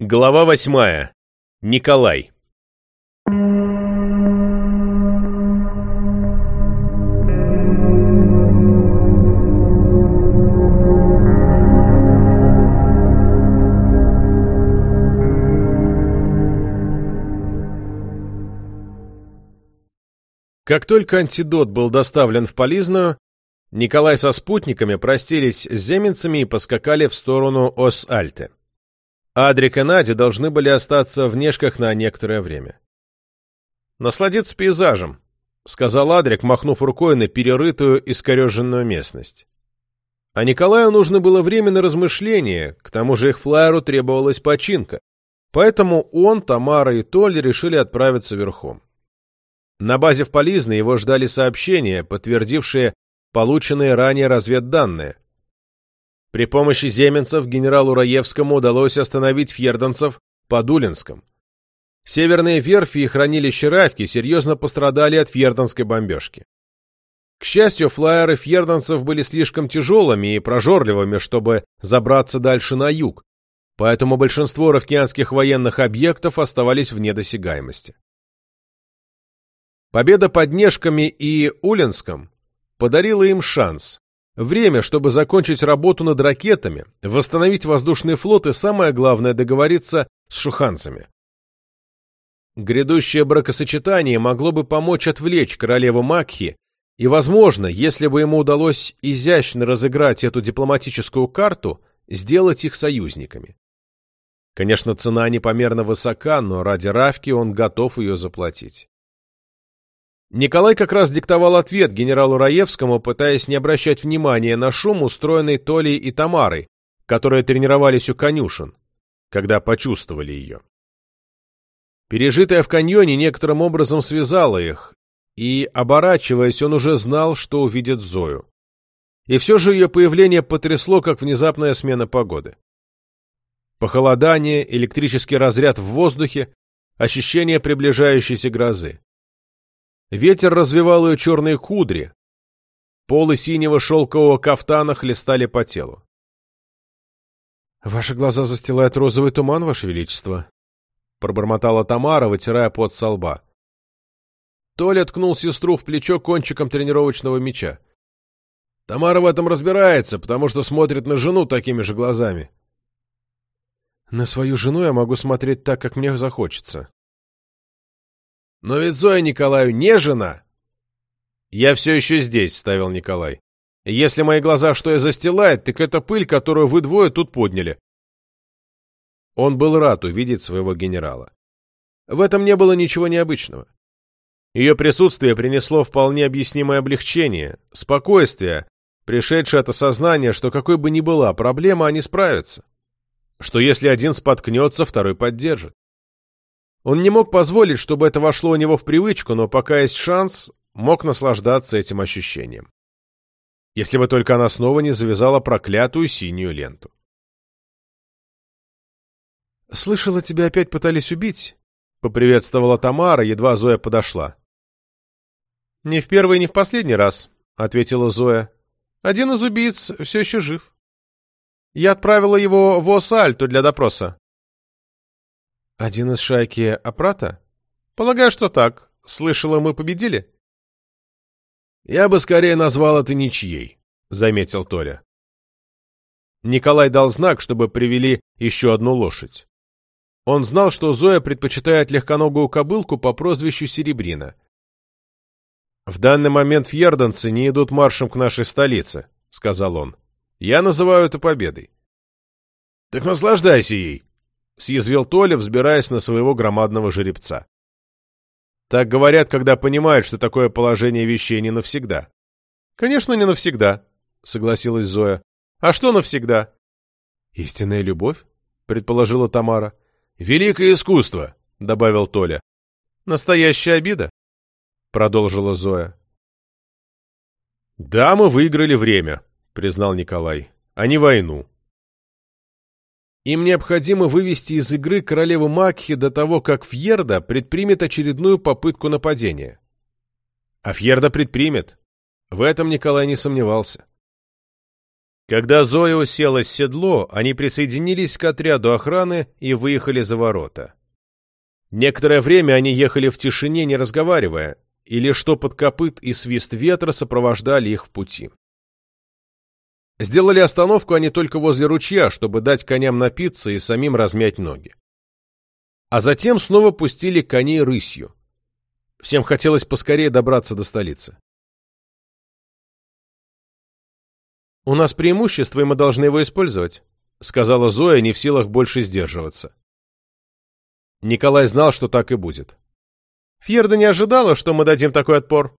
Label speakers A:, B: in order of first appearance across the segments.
A: Глава восьмая. Николай. Как только антидот был доставлен в Полизную, Николай со спутниками простились с земенцами и поскакали в сторону Ос-Альте. Адрик и Надя должны были остаться в Нежках на некоторое время. «Насладиться пейзажем», — сказал Адрик, махнув рукой на перерытую, искореженную местность. А Николаю нужно было время на размышление, к тому же их флайеру требовалась починка, поэтому он, Тамара и Толь решили отправиться верхом. На базе в Полизне его ждали сообщения, подтвердившие полученные ранее разведданные. При помощи земенцев генералу Раевскому удалось остановить фьерданцев под Улинском. Северные верфи и хранилища Равки серьезно пострадали от фьерданской бомбежки. К счастью, флайеры фьерданцев были слишком тяжелыми и прожорливыми, чтобы забраться дальше на юг, поэтому большинство равкианских военных объектов оставались вне досягаемости. Победа под Нежками и Улинском подарила им шанс. Время, чтобы закончить работу над ракетами, восстановить воздушный флот и, самое главное, договориться с шуханцами. Грядущее бракосочетание могло бы помочь отвлечь королеву Макхи, и, возможно, если бы ему удалось изящно разыграть эту дипломатическую карту, сделать их союзниками. Конечно, цена непомерно высока, но ради Равки он готов ее заплатить. Николай как раз диктовал ответ генералу Раевскому, пытаясь не обращать внимания на шум, устроенный Толей и Тамарой, которые тренировались у конюшен, когда почувствовали ее. Пережитое в каньоне некоторым образом связало их, и, оборачиваясь, он уже знал, что увидит Зою. И все же ее появление потрясло, как внезапная смена погоды. Похолодание, электрический разряд в воздухе, ощущение приближающейся грозы. Ветер развивал ее черные кудри. Полы синего шелкового кафтана хлестали по телу. — Ваши глаза застилает розовый туман, Ваше Величество, — пробормотала Тамара, вытирая пот со лба. Толя ткнул сестру в плечо кончиком тренировочного меча. — Тамара в этом разбирается, потому что смотрит на жену такими же глазами. — На свою жену я могу смотреть так, как мне захочется, но ведь Зоя Николаю не жена. Я все еще здесь, вставил Николай. Если мои глаза что и застилает, так это пыль, которую вы двое тут подняли. Он был рад увидеть своего генерала. В этом не было ничего необычного. Ее присутствие принесло вполне объяснимое облегчение, спокойствие, пришедшее от осознания, что какой бы ни была проблема, они справятся. Что если один споткнется, второй поддержит. Он не мог позволить, чтобы это вошло у него в привычку, но пока есть шанс, мог наслаждаться этим ощущением. Если бы только она снова не завязала проклятую синюю ленту. «Слышала, тебя опять пытались убить?» — поприветствовала Тамара, едва Зоя подошла. «Не в первый, не в последний раз», — ответила Зоя. «Один из убийц все еще жив. Я отправила его в Осальту для допроса. Один из шайки Апрата? Полагаю, что так. Слышала, мы победили? Я бы скорее назвал это ничьей, заметил Толя. Николай дал знак, чтобы привели еще одну лошадь. Он знал, что Зоя предпочитает легконогую кобылку по прозвищу Серебрина. «В данный момент фьерданцы не идут маршем к нашей столице», — сказал он. «Я называю это победой». «Так наслаждайся ей», — съязвил Толя, взбираясь на своего громадного жеребца. Так говорят, когда понимают, что такое положение вещей не навсегда. «Конечно, не навсегда», — согласилась Зоя. «А что навсегда?» «Истинная любовь?» — предположила Тамара. «Великое искусство», — добавил Толя. «Настоящая обида», — продолжила Зоя. «Да, мы выиграли время», — признал Николай, — «а не войну». Им необходимо вывести из игры королеву Макхи до того, как Фьерда предпримет очередную попытку нападения. А Фьерда предпримет. В этом Николай не сомневался. Когда Зоя уселась в седло, они присоединились к отряду охраны и выехали за ворота. Некоторое время они ехали в тишине, не разговаривая, и лишь топот копыт и свист ветра сопровождали их в пути. Сделали остановку они только возле ручья, чтобы дать коням напиться и самим размять ноги. А затем снова пустили коней рысью. Всем хотелось поскорее добраться до столицы. «У нас преимущество, и мы должны его использовать», — сказала Зоя, не в силах больше сдерживаться. Николай знал, что так и будет. Фьерда не ожидала, что мы дадим такой отпор.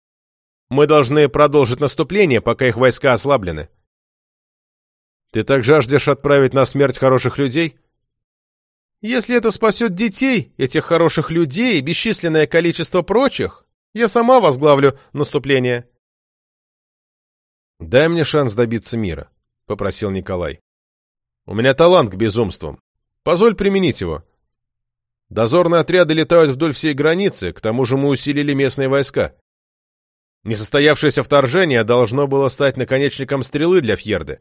A: Мы должны продолжить наступление, пока их войска ослаблены. Ты так жаждешь отправить на смерть хороших людей? Если это спасет детей, этих хороших людей и бесчисленное количество прочих, я сама возглавлю наступление. «Дай мне шанс добиться мира», — попросил Николай. «У меня талант к безумствам. Позволь применить его. Дозорные отряды летают вдоль всей границы, к тому же мы усилили местные войска. Несостоявшееся вторжение должно было стать наконечником стрелы для Фьерды.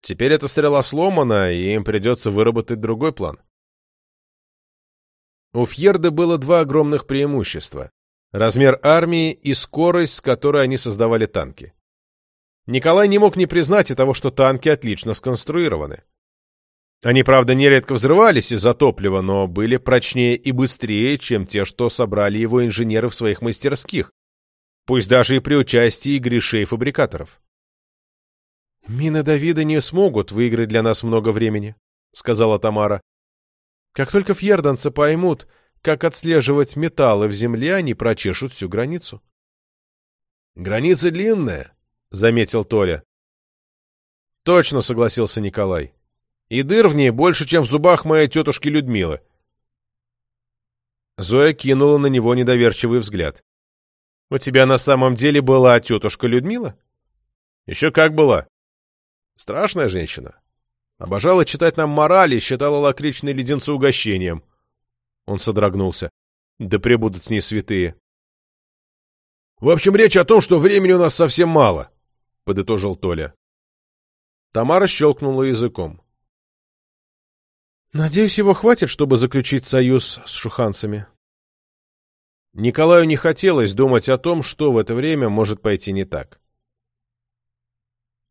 A: Теперь эта стрела сломана, и им придется выработать другой план. У Фьерды было два огромных преимущества – размер армии и скорость, с которой они создавали танки. Николай не мог не признать и того, что танки отлично сконструированы. Они, правда, нередко взрывались из-за топлива, но были прочнее и быстрее, чем те, что собрали его инженеры в своих мастерских, пусть даже и при участии грешей-фабрикаторов. «Мины Давида не смогут выиграть для нас много времени», — сказала Тамара. «Как только фьерданцы поймут, как отслеживать металлы в земле, они прочешут всю границу».
B: «Граница длинная», — заметил Толя.
A: «Точно», — согласился Николай. И дыр в ней больше, чем в зубах моей тетушки Людмилы. Зоя кинула на него недоверчивый взгляд. «У тебя на самом деле была тетушка Людмила?» «Еще как была. Страшная женщина. Обожала читать нам морали, считала лакричные леденцы угощением». Он содрогнулся. «Да пребудут с ней святые».
B: «В общем, речь о том, что времени у нас совсем мало», — подытожил Толя.
A: Тамара щелкнула языком. Надеюсь, его хватит, чтобы заключить союз с шуханцами. Николаю не хотелось думать о том, что в это время может пойти не так.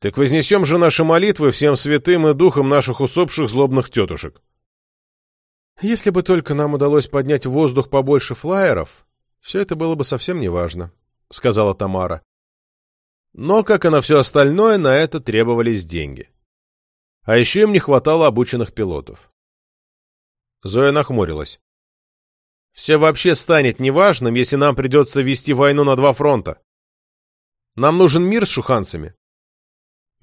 A: Так вознесем же наши молитвы всем святым и духам наших усопших злобных тетушек. Если бы только нам удалось поднять в воздух побольше флайеров, все это было бы совсем неважно, — сказала Тамара. Но, как и на все остальное, на это требовались деньги. А еще им не хватало обученных пилотов. Зоя нахмурилась. «Все вообще станет неважным, если нам придется вести войну на два фронта. Нам нужен мир с шуханцами».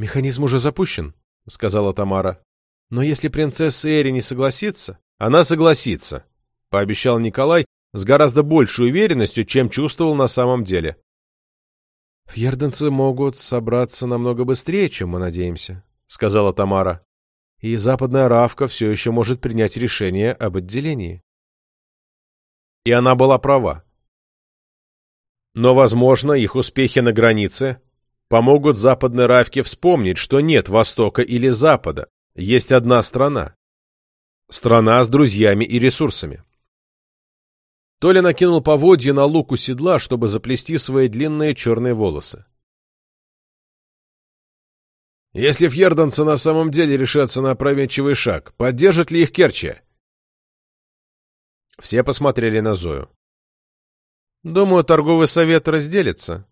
A: «Механизм уже запущен», — сказала Тамара. «Но если принцесса Эри не согласится...» «Она согласится», — пообещал Николай с гораздо большей уверенностью, чем чувствовал на самом деле. «Фьерденцы могут собраться намного быстрее, чем мы надеемся», — сказала Тамара и Западная Равка все еще может принять решение об отделении. И она была права. Но, возможно, их успехи на границе помогут Западной Равке вспомнить, что нет Востока или Запада, есть одна страна. Страна с друзьями и ресурсами. Толя накинул поводья на луку седла, чтобы заплести свои длинные черные волосы.
B: Если фьерданцы на самом деле решатся на опрометчивый шаг, поддержит ли их Керчи?
A: Все посмотрели на Зою. «Думаю, торговый совет разделится», —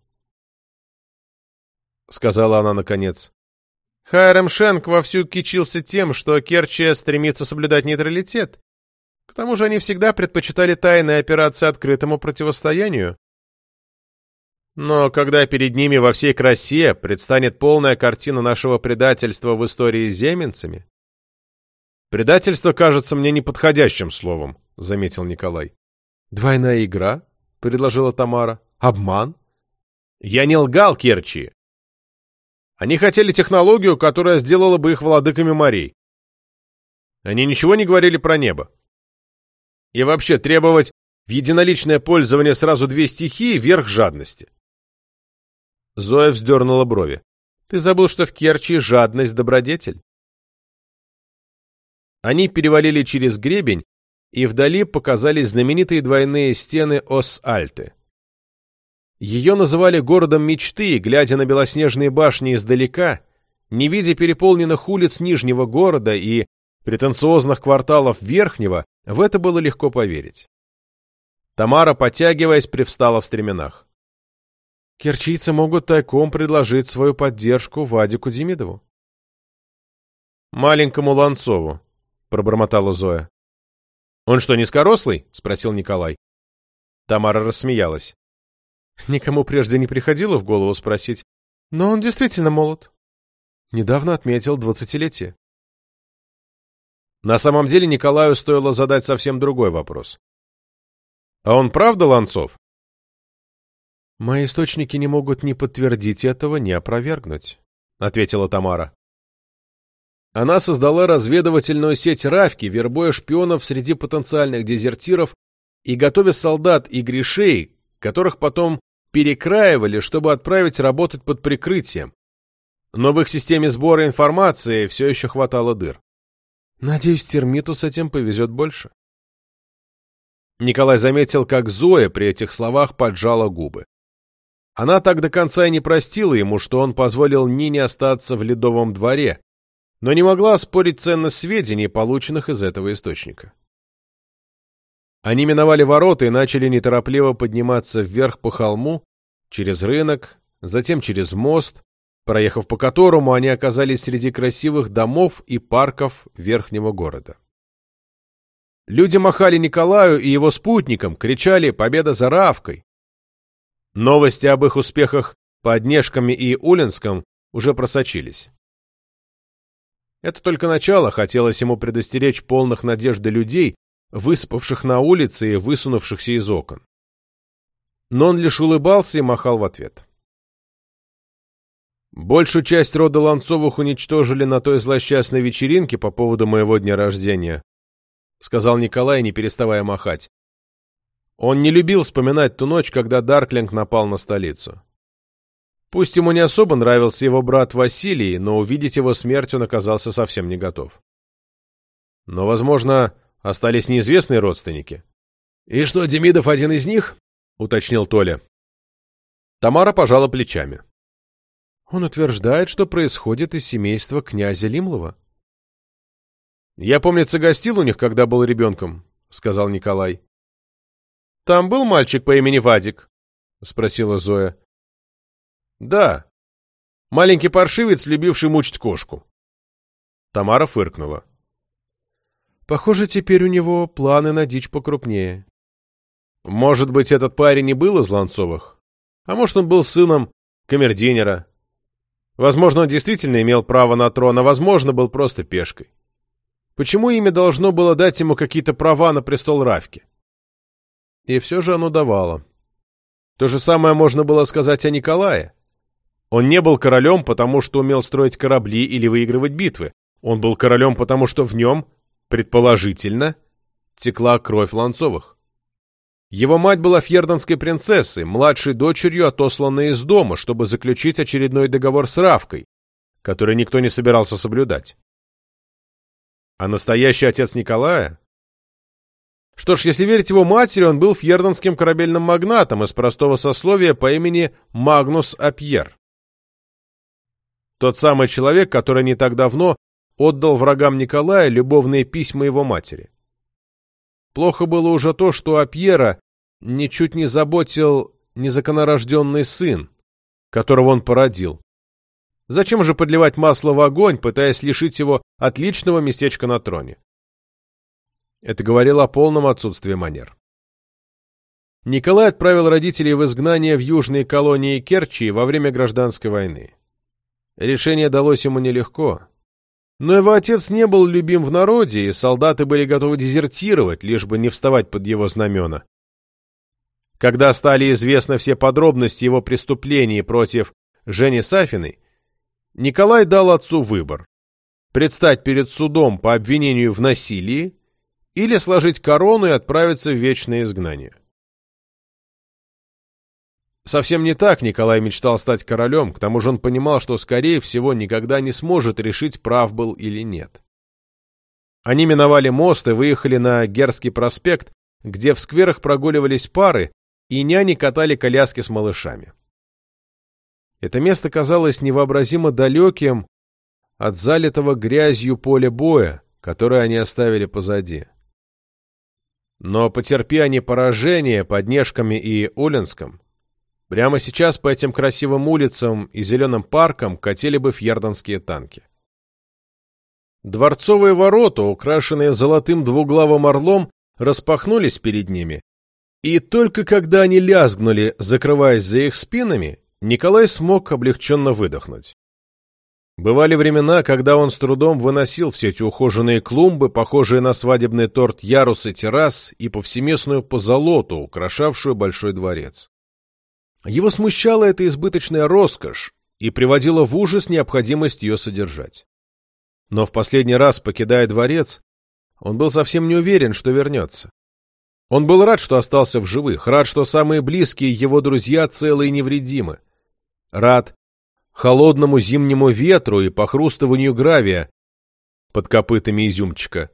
A: сказала она наконец. Хайрем Шенк вовсю кичился тем, что Керчия стремится соблюдать нейтралитет. К тому же они всегда предпочитали тайные операции открытому противостоянию. Но когда перед ними во всей красе предстанет полная картина нашего предательства в истории с земенцами... «Предательство кажется мне неподходящим словом», — заметил Николай. «Двойная игра?» — предложила Тамара. «Обман?» «Я не лгал, Керчи. Они хотели технологию, которая сделала бы их владыками морей. Они ничего не говорили про небо. И вообще требовать в единоличное пользование сразу две стихии — верх жадности. Зоя вздернула брови. Ты забыл, что в Керчи жадность – добродетель. Они перевалили через гребень, и вдали показались знаменитые двойные стены Ос-Альты. Ее называли городом мечты, глядя на белоснежные башни издалека, не видя переполненных улиц Нижнего города и претенциозных кварталов Верхнего, в это было легко поверить. Тамара, потягиваясь, привстала в стременах. Керчийцы могут тайком предложить свою поддержку Вадику Демидову. «Маленькому Ланцову», — пробормотала Зоя. «Он что, низкорослый?» — спросил Николай. Тамара рассмеялась. Никому прежде не приходило в голову спросить, но он действительно молод. Недавно отметил двадцатилетие. На самом деле Николаю стоило задать совсем другой вопрос. «А он правда Ланцов?» «Мои источники не могут ни подтвердить этого, ни опровергнуть», — ответила Тамара. Она создала разведывательную сеть Равки, вербуя шпионов среди потенциальных дезертиров и готовя солдат и грешей, которых потом перекраивали, чтобы отправить работать под прикрытием. Но в их системе сбора информации все еще хватало дыр. Надеюсь, термиту с этим повезет больше. Николай заметил, как Зоя при этих словах поджала губы. Она так до конца и не простила ему, что он позволил Нине остаться в ледовом дворе, но не могла спорить ценность сведений, полученных из этого источника. Они миновали ворота и начали неторопливо подниматься вверх по холму, через рынок, затем через мост, проехав по которому они оказались среди красивых домов и парков верхнего города. Люди махали Николаю и его спутникам, кричали «Победа за Равкой!». Новости об их успехах под Нежками и Улинском уже просочились. Это только начало, хотелось ему предостеречь полных надежды людей, выспавших на улице и высунувшихся из окон. Но он лишь улыбался и махал в ответ. Большую часть рода Ланцовых уничтожили на той злосчастной вечеринке по поводу моего дня рождения, сказал Николай, не переставая махать. Он не любил вспоминать ту ночь, когда Дарклинг напал на столицу. Пусть ему не особо нравился его брат Василий, но увидеть его смерть он оказался совсем не готов. Но, возможно, остались неизвестные родственники. — И что, Демидов один из них? — уточнил Толя. Тамара пожала плечами. Он утверждает, что происходит из семейства князя Лимлова. «Я, помнится, гостил у них, когда был ребенком», — сказал Николай. «Там был мальчик по имени Вадик?» — спросила Зоя. «Да. Маленький паршивец, любивший мучить кошку». Тамара фыркнула. «Похоже, теперь у него планы на дичь покрупнее». «Может быть, этот парень и был из Ланцовых? А может, он был сыном камердинера, Возможно, он действительно имел право на трон, а возможно, был просто пешкой. Почему имя должно было дать ему какие-то права на престол Равки? И все же оно давало. То же самое можно было сказать о Николае. Он не был королем, потому что умел строить корабли или выигрывать битвы. Он был королем, потому что в нем, предположительно, текла кровь Ланцовых. Его мать была фьердонской принцессой, младшей дочерью, отосланной из дома, чтобы заключить очередной договор с Равкой, который никто не собирался соблюдать. А настоящий отец Николая? Что ж, если верить его матери, он был фьердонским корабельным магнатом из простого сословия по имени Магнус Апьер. Тот самый человек, который не так давно отдал врагам Николая любовные письма его матери. Плохо было уже то, что о Пьера ничуть не заботил незаконорожденный сын, которого он породил. Зачем же подливать масло в огонь, пытаясь лишить его отличного местечка на троне? Это говорило о полном отсутствии манер. Николай отправил родителей в изгнание в южные колонии Керчи во время гражданской войны. Решение далось ему нелегко. Но его отец не был любим в народе, и солдаты были готовы дезертировать, лишь бы не вставать под его знамена. Когда стали известны все подробности его преступлений против Жени Сафиной, Николай дал отцу выбор – предстать перед судом по обвинению в насилии или сложить корону и отправиться в вечное изгнание. Совсем не так Николай мечтал стать королем, к тому же он понимал, что, скорее всего, никогда не сможет решить, прав был или нет. Они миновали мост и выехали на Герский проспект, где в скверах прогуливались пары, и няни катали коляски с малышами. Это место казалось невообразимо далеким от залитого грязью поля боя, которое они оставили позади. Но потерпи они поражение под Нежками и Оленском, прямо сейчас по этим красивым улицам и зеленым паркам катили бы фьердонские танки. Дворцовые ворота, украшенные золотым двуглавым орлом, распахнулись перед ними, и только когда они лязгнули, закрываясь за их спинами, Николай смог облегченно выдохнуть. Бывали времена, когда он с трудом выносил все эти ухоженные клумбы, похожие на свадебный торт ярусы террас и повсеместную позолоту, украшавшую большой дворец. Его смущала эта избыточная роскошь и приводила в ужас необходимость ее содержать. Но в последний раз, покидая дворец, он был совсем не уверен, что вернется. Он был рад, что остался в живых, рад, что самые близкие его друзья целы и невредимы. Рад, холодному зимнему ветру и похрустыванию гравия под копытами изюмчика.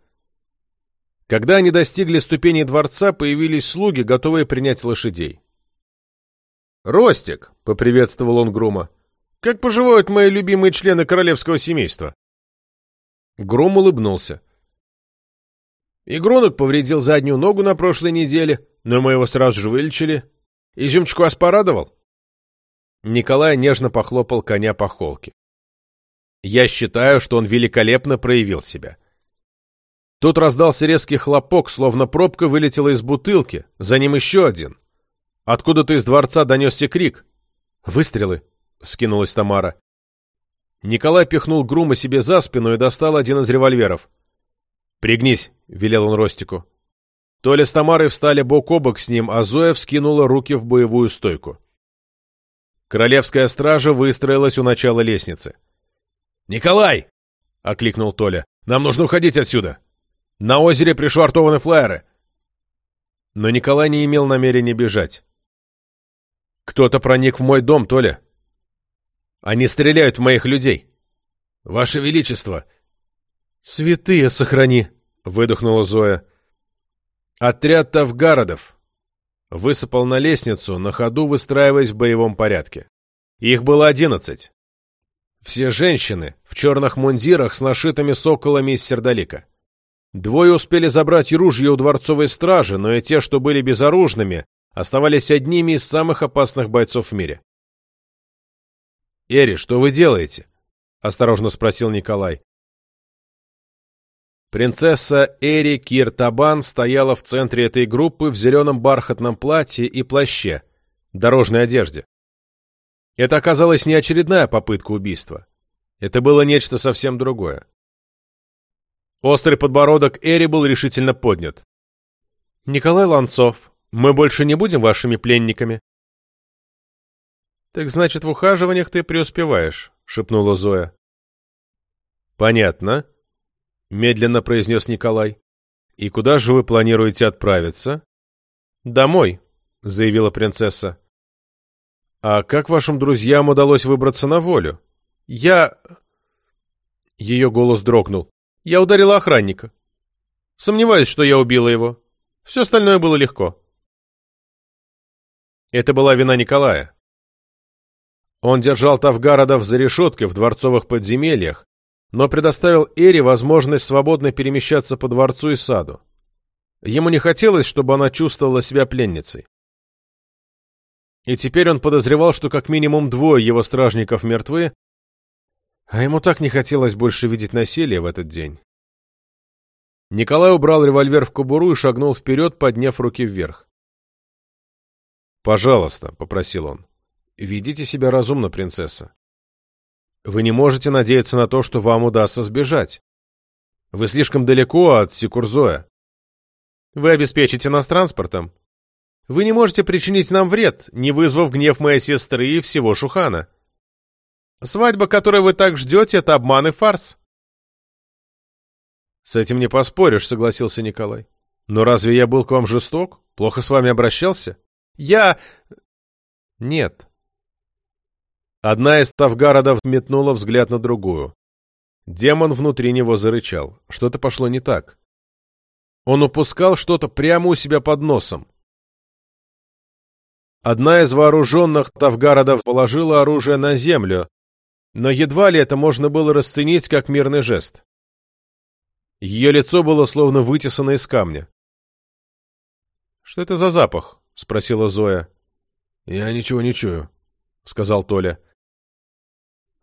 A: Когда они достигли ступени дворца, появились слуги, готовые принять лошадей. «Ростик!» — поприветствовал он Грума. «Как поживают мои любимые члены королевского семейства?» Грум улыбнулся. Игрунок повредил заднюю ногу на прошлой неделе, но мы его сразу же вылечили. Изюмчику вас порадовал? Николай нежно похлопал коня по холке. «Я считаю, что он великолепно проявил себя». Тут раздался резкий хлопок, словно пробка вылетела из бутылки, за ним еще один. Откуда-то из дворца донесся крик. «Выстрелы!» — вскинулась Тамара. Николай пихнул Грума себе за спину и достал один из револьверов. «Пригнись!» — велел он Ростику. Толя с Тамарой встали бок о бок с ним, а Зоя вскинула руки в боевую стойку. Королевская стража выстроилась у начала лестницы. «Николай!» — окликнул Толя. «Нам нужно уходить отсюда! На озере пришвартованы флайеры!» Но Николай не имел намерения бежать. «Кто-то проник в мой дом, Толя. Они стреляют в моих людей. Ваше Величество!» «Святые сохрани!» — выдохнула Зоя. «Отряд Тавгародов!» Высыпал на лестницу, на ходу выстраиваясь в боевом порядке. Их было одиннадцать. Все женщины в черных мундирах с нашитыми соколами из сердолика. Двое успели забрать ружья у дворцовой стражи, но и те, что были безоружными, оставались одними из самых опасных бойцов в мире. «Эри, что вы делаете?» — осторожно спросил Николай. Принцесса Эри Киртабан стояла в центре этой группы в зеленом бархатном платье и плаще, дорожной одежде. Это оказалась не очередная попытка убийства. Это было нечто совсем другое. Острый подбородок Эри был решительно поднят. «Николай Ланцов, мы больше не будем вашими пленниками». «Так значит, в ухаживаниях ты преуспеваешь», — шепнула Зоя. «Понятно», — медленно произнес Николай. «И куда же вы планируете отправиться?» «Домой», — заявила принцесса. «А как вашим друзьям удалось выбраться на волю?» «Я...» Ее голос дрогнул. «Я ударила охранника. Сомневаюсь, что я убила его. Все остальное было легко». Это была вина Николая. Он держал Тавгародов за решеткой в дворцовых подземельях, но предоставил Эре возможность свободно перемещаться по дворцу и саду. Ему не хотелось, чтобы она чувствовала себя пленницей. И теперь он подозревал, что как минимум двое его стражников мертвы, а ему так не хотелось больше видеть насилие в этот день. Николай убрал револьвер в кобуру и шагнул вперед, подняв руки вверх. «Пожалуйста», — попросил он, — «ведите себя разумно, принцесса. Вы не можете надеяться на то, что вам удастся сбежать. Вы слишком далеко от Сикурзоя. Вы обеспечите нас транспортом. Вы не можете причинить нам вред, не вызвав гнев моей сестры и всего Шухана. Свадьба, которой вы так ждете, это обман и фарс. С этим не поспоришь, согласился Николай. Но разве я был к вам жесток? Плохо с вами обращался? Я... Нет. Одна из Тавгародов метнула взгляд на другую. Демон внутри него зарычал. Что-то пошло не так. Он упускал что-то прямо у себя под носом. Одна из вооруженных Тавгародов положила оружие на землю, но едва ли это можно было расценить как мирный жест. Ее лицо было словно вытесано из камня. «Что это за запах?» — спросила Зоя.
B: «Я ничего не чую», — сказал Толя.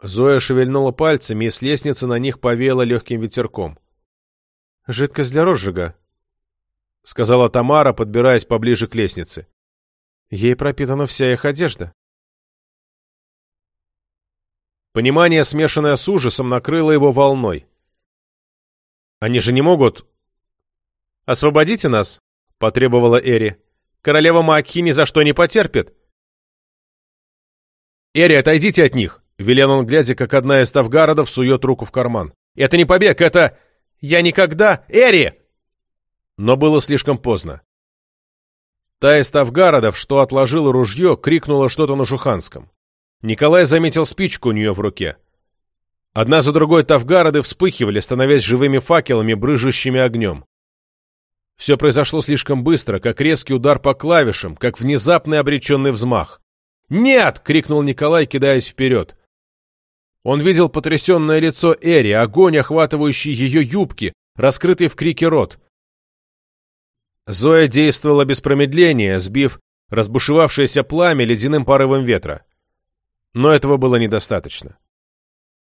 A: Зоя шевельнула пальцами, и с лестницы на них повеяло легким ветерком. «Жидкость для розжига», — сказала Тамара, подбираясь поближе к лестнице. «Ей пропитана вся их одежда». Понимание, смешанное с ужасом, накрыло его волной. «Они же не могут...» «Освободите нас!» — потребовала Эри. «Королева Маакхи ни за что не потерпит!» «Эри, отойдите от них!» — велел он, глядя, как одна из Тавгародов сует руку в карман. «Это не побег, это... Я никогда... Эри!» Но было слишком поздно. Та из Тавгародов, что отложила ружье, крикнула что-то на шуханском. Николай заметил спичку у нее в руке. Одна за другой Тавгароды вспыхивали, становясь живыми факелами, брыжущими огнем. Все произошло слишком быстро, как резкий удар по клавишам, как внезапный обреченный взмах. «Нет!» — крикнул Николай, кидаясь вперед. Он видел потрясенное лицо Эри, огонь, охватывающий ее юбки, раскрытый в крике рот. Зоя действовала без промедления, сбив разбушевавшееся пламя ледяным порывом ветра. Но этого было недостаточно.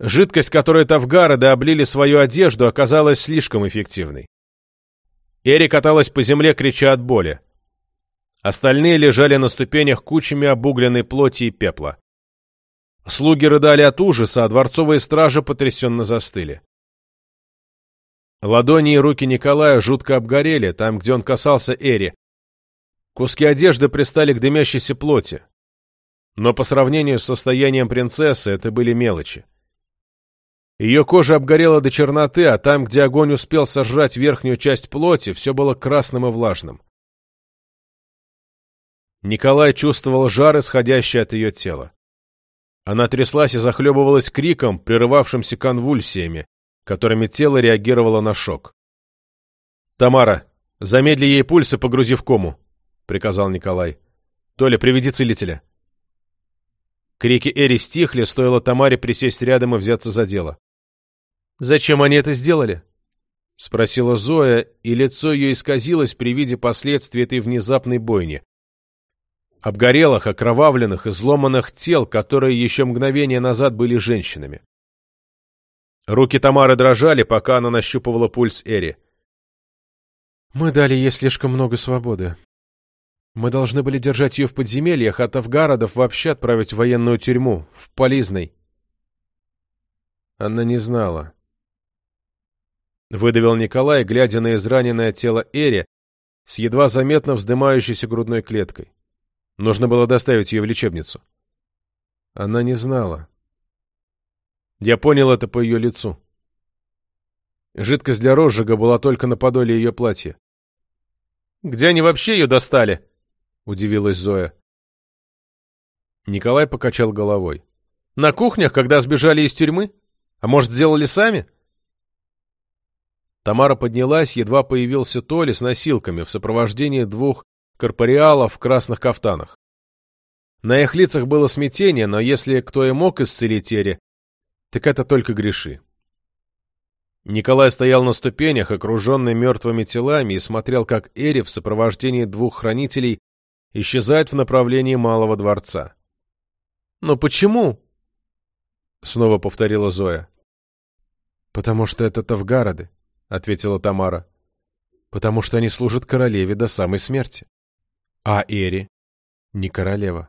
A: Жидкость, которой Тавгарды облили свою одежду, оказалась слишком эффективной. Эри каталась по земле, крича от боли. Остальные лежали на ступенях кучами обугленной плоти и пепла. Слуги рыдали от ужаса, а дворцовые стражи потрясенно застыли. Ладони и руки Николая жутко обгорели, там, где он касался Эри. Куски одежды пристали к дымящейся плоти. Но по сравнению с состоянием принцессы это были мелочи. Ее кожа обгорела до черноты, а там, где огонь успел сожрать верхнюю часть плоти, все было красным и влажным. Николай чувствовал жар, исходящий от ее тела. Она тряслась и захлебывалась криком, прерывавшимся конвульсиями, которыми тело реагировало на шок. «Тамара, замедли ей пульс и погрузи в кому», — приказал Николай. «Толя, приведи целителя». Крики Эри стихли, стоило Тамаре присесть рядом и взяться за дело. «Зачем они это сделали?» — спросила Зоя, и лицо ее исказилось при виде последствий этой внезапной бойни обгорелых, окровавленных, изломанных тел, которые еще мгновение назад были женщинами. Руки Тамары дрожали, пока она нащупывала пульс Эри. «Мы дали ей слишком много свободы. Мы должны были держать ее в подземельях, а Тавгародов вообще отправить в военную тюрьму, в Полизной». Она не знала. Выдавил Николай, глядя на израненное тело Эри с едва заметно вздымающейся грудной клеткой. Нужно было доставить ее в лечебницу. Она не знала. Я понял это по ее лицу. Жидкость для розжига была только на подоле ее платья. «Где они вообще ее достали?» — удивилась Зоя. Николай покачал головой. «На кухнях, когда сбежали из тюрьмы? А может, сделали сами?» Тамара поднялась, едва появился Толи с носилками в сопровождении двух корпориалов в красных кафтанах. На их лицах было смятение, но если кто и мог исцелить Эри, так это только греши. Николай стоял на ступенях, окруженный мертвыми телами, и смотрел, как Эри в сопровождении двух хранителей исчезает в направлении Малого дворца. «Но почему?» — снова повторила Зоя. «Потому что это Тавгароды», — ответила Тамара. «Потому что они служат королеве до самой смерти». А Эри не королева.